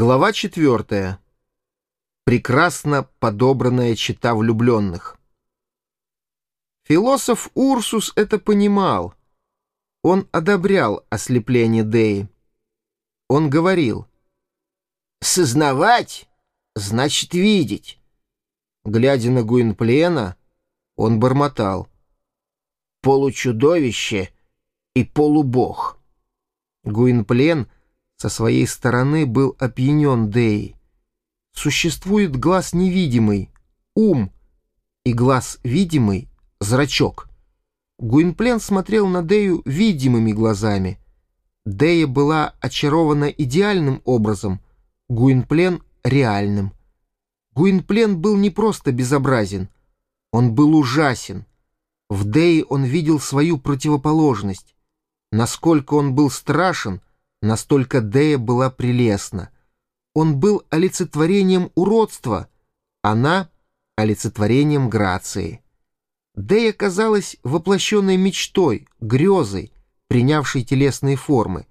Глава четвертая. Прекрасно подобранная чита влюбленных. Философ Урсус это понимал. Он одобрял ослепление Деи. Он говорил, «Сознавать значит видеть». Глядя на Гуинплена, он бормотал, «Получудовище и полубог». Гуинплен — со своей стороны был опьянен Дей. Существует глаз невидимый, ум, и глаз видимый — зрачок. Гуинплен смотрел на Дею видимыми глазами. Дея была очарована идеальным образом, Гуинплен — реальным. Гуинплен был не просто безобразен, он был ужасен. В Дее он видел свою противоположность. Насколько он был страшен — Настолько Дея была прелестна. Он был олицетворением уродства, она — олицетворением грации. Дея казалась воплощенной мечтой, грезой, принявшей телесные формы.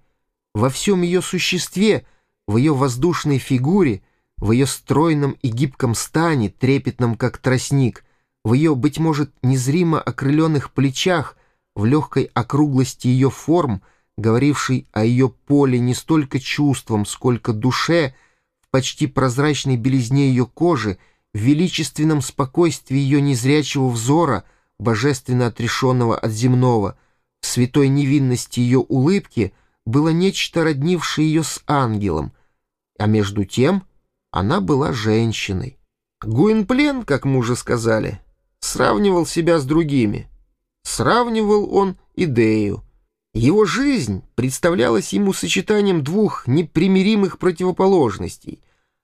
Во всем ее существе, в ее воздушной фигуре, в ее стройном и гибком стане, трепетном как тростник, в ее, быть может, незримо окрыленных плечах, в легкой округлости ее форм — говоривший о ее поле не столько чувством, сколько душе, в почти прозрачной белизне ее кожи, в величественном спокойствии ее незрячего взора, божественно отрешенного от земного, в святой невинности ее улыбки было нечто, роднившее ее с ангелом, а между тем она была женщиной. Гуинплен, как мы уже сказали, сравнивал себя с другими. Сравнивал он идею — его жизнь представлялась ему сочетанием двух непримиримых противоположностей.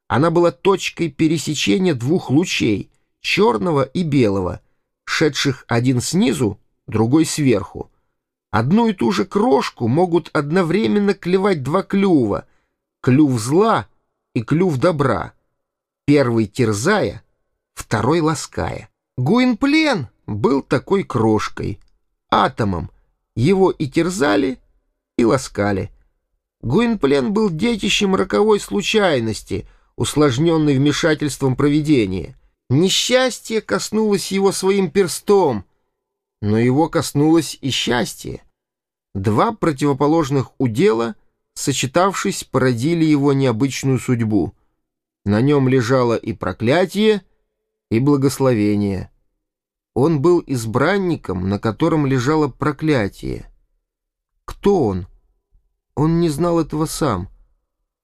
Она была точкой пересечения двух лучей, черного и белого, шедших один снизу, другой сверху. Одну и ту же крошку могут одновременно клевать два клюва, клюв зла и клюв добра, первый терзая, второй лаская. Гуинплен был такой крошкой, атомом, его и терзали, и ласкали. Гуинплен был детищем роковой случайности, усложненной вмешательством провидения. Несчастье коснулось его своим перстом, но его коснулось и счастье. Два противоположных удела, сочетавшись, породили его необычную судьбу. На нем лежало и проклятие, и благословение — он был избранником, на котором лежало проклятие. Кто он? Он не знал этого сам.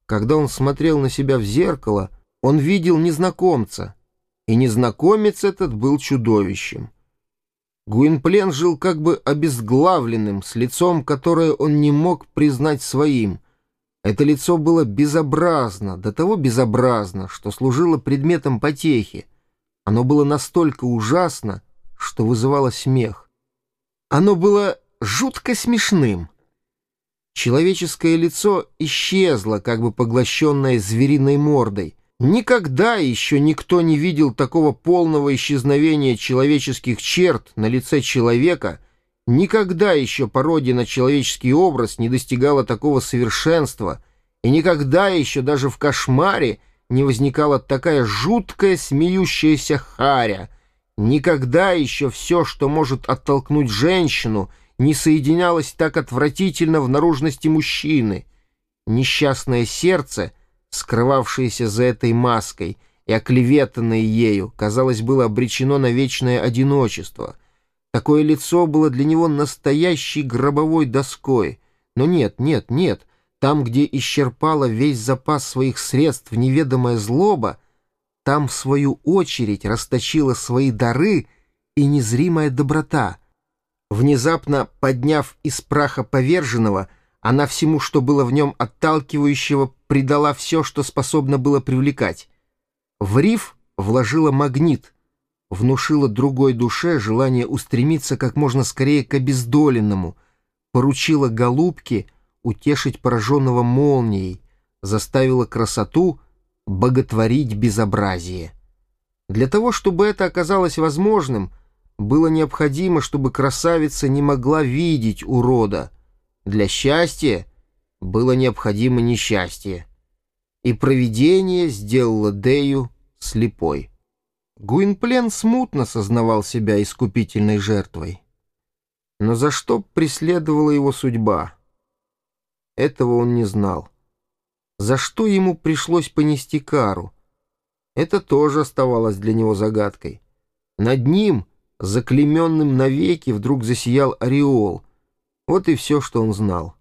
Когда он смотрел на себя в зеркало, он видел незнакомца, и незнакомец этот был чудовищем. Гуинплен жил как бы обезглавленным, с лицом, которое он не мог признать своим. Это лицо было безобразно, до того безобразно, что служило предметом потехи. Оно было настолько ужасно, что вызывало смех. Оно было жутко смешным. Человеческое лицо исчезло, как бы поглощенное звериной мордой. Никогда еще никто не видел такого полного исчезновения человеческих черт на лице человека, никогда еще пародия на человеческий образ не достигала такого совершенства, и никогда еще даже в кошмаре не возникала такая жуткая смеющаяся харя — Никогда еще все, что может оттолкнуть женщину, не соединялось так отвратительно в наружности мужчины. Несчастное сердце, скрывавшееся за этой маской и оклеветанное ею, казалось, было обречено на вечное одиночество. Такое лицо было для него настоящей гробовой доской. Но нет, нет, нет, там, где исчерпала весь запас своих средств неведомая злоба, там, в свою очередь, расточила свои дары и незримая доброта. Внезапно подняв из праха поверженного, она всему, что было в нем отталкивающего, придала все, что способно было привлекать. В риф вложила магнит, внушила другой душе желание устремиться как можно скорее к обездоленному, поручила голубке утешить пораженного молнией, заставила красоту — боготворить безобразие. Для того, чтобы это оказалось возможным, было необходимо, чтобы красавица не могла видеть урода. Для счастья было необходимо несчастье. и провидение сделало Дею слепой. Гуинплен смутно сознавал себя искупительной жертвой. Но за что преследовала его судьба? Этого он не знал. За что ему пришлось понести кару? Это тоже оставалось для него загадкой. Над ним, заклеменным навеки, вдруг засиял ореол. Вот и все, что он знал.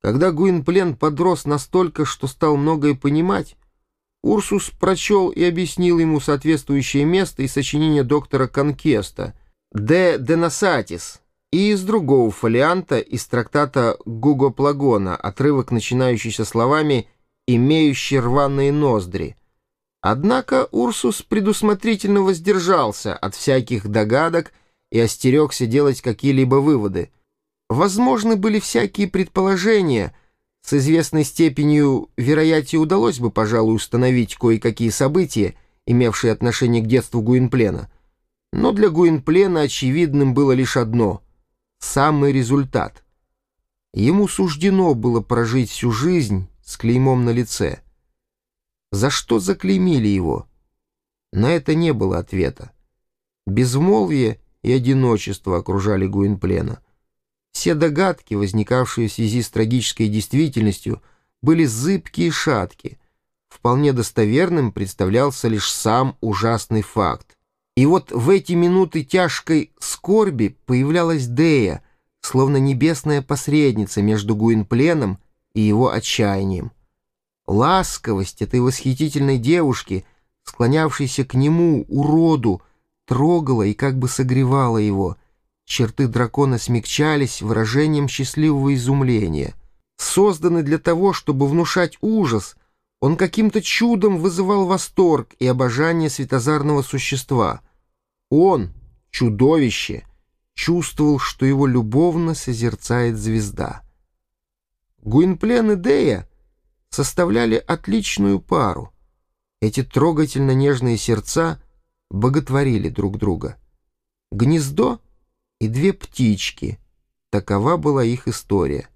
Когда Гуинплен подрос настолько, что стал многое понимать, Урсус прочел и объяснил ему соответствующее место и сочинение доктора Конкеста «De Denasatis» и из другого фолианта из трактата Гуго Плагона, отрывок, начинающийся словами «имеющий рваные ноздри». Однако Урсус предусмотрительно воздержался от всяких догадок и остерегся делать какие-либо выводы. Возможны были всякие предположения. С известной степенью вероятия удалось бы, пожалуй, установить кое-какие события, имевшие отношение к детству Гуинплена. Но для Гуинплена очевидным было лишь одно — самый результат. Ему суждено было прожить всю жизнь с клеймом на лице. За что заклеймили его? На это не было ответа. Безмолвие и одиночество окружали Гуинплена. Все догадки, возникавшие в связи с трагической действительностью, были зыбкие и шатки. Вполне достоверным представлялся лишь сам ужасный факт. И вот в эти минуты тяжкой скорби появлялась Дея, словно небесная посредница между Гуинпленом и его отчаянием. Ласковость этой восхитительной девушки, склонявшейся к нему, уроду, трогала и как бы согревала его. Черты дракона смягчались выражением счастливого изумления. Созданный для того, чтобы внушать ужас — он каким-то чудом вызывал восторг и обожание светозарного существа. Он, чудовище, чувствовал, что его любовно созерцает звезда. Гуинплен и Дея составляли отличную пару. Эти трогательно нежные сердца боготворили друг друга. Гнездо и две птички — такова была их история.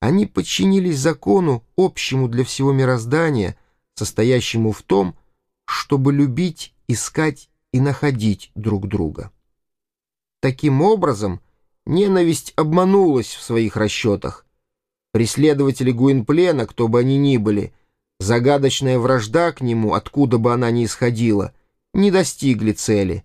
Они подчинились закону, общему для всего мироздания, состоящему в том, чтобы любить, искать и находить друг друга. Таким образом, ненависть обманулась в своих расчетах. Преследователи Гуинплена, кто бы они ни были, загадочная вражда к нему, откуда бы она ни исходила, не достигли цели.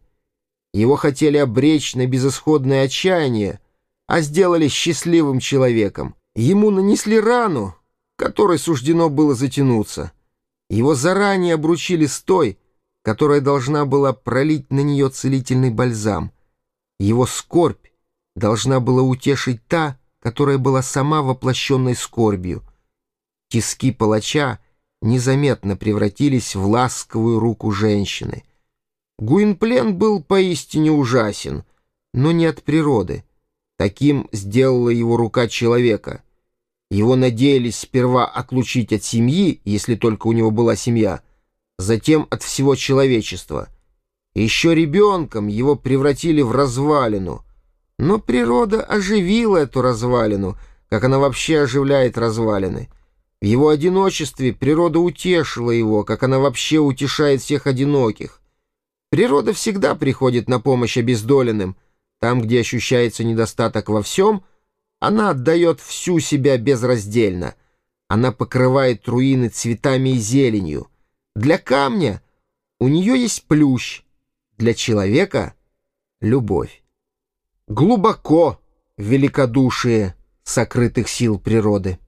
Его хотели обречь на безысходное отчаяние, а сделали счастливым человеком — Ему нанесли рану, которой суждено было затянуться. Его заранее обручили с той, которая должна была пролить на нее целительный бальзам. Его скорбь должна была утешить та, которая была сама воплощенной скорбью. Тиски палача незаметно превратились в ласковую руку женщины. Гуинплен был поистине ужасен, но не от природы — Таким сделала его рука человека. Его надеялись сперва отлучить от семьи, если только у него была семья, затем от всего человечества. Еще ребенком его превратили в развалину. Но природа оживила эту развалину, как она вообще оживляет развалины. В его одиночестве природа утешила его, как она вообще утешает всех одиноких. Природа всегда приходит на помощь обездоленным — там, где ощущается недостаток во всем, она отдает всю себя безраздельно. Она покрывает руины цветами и зеленью. Для камня у нее есть плющ, для человека — любовь. Глубоко великодушие сокрытых сил природы.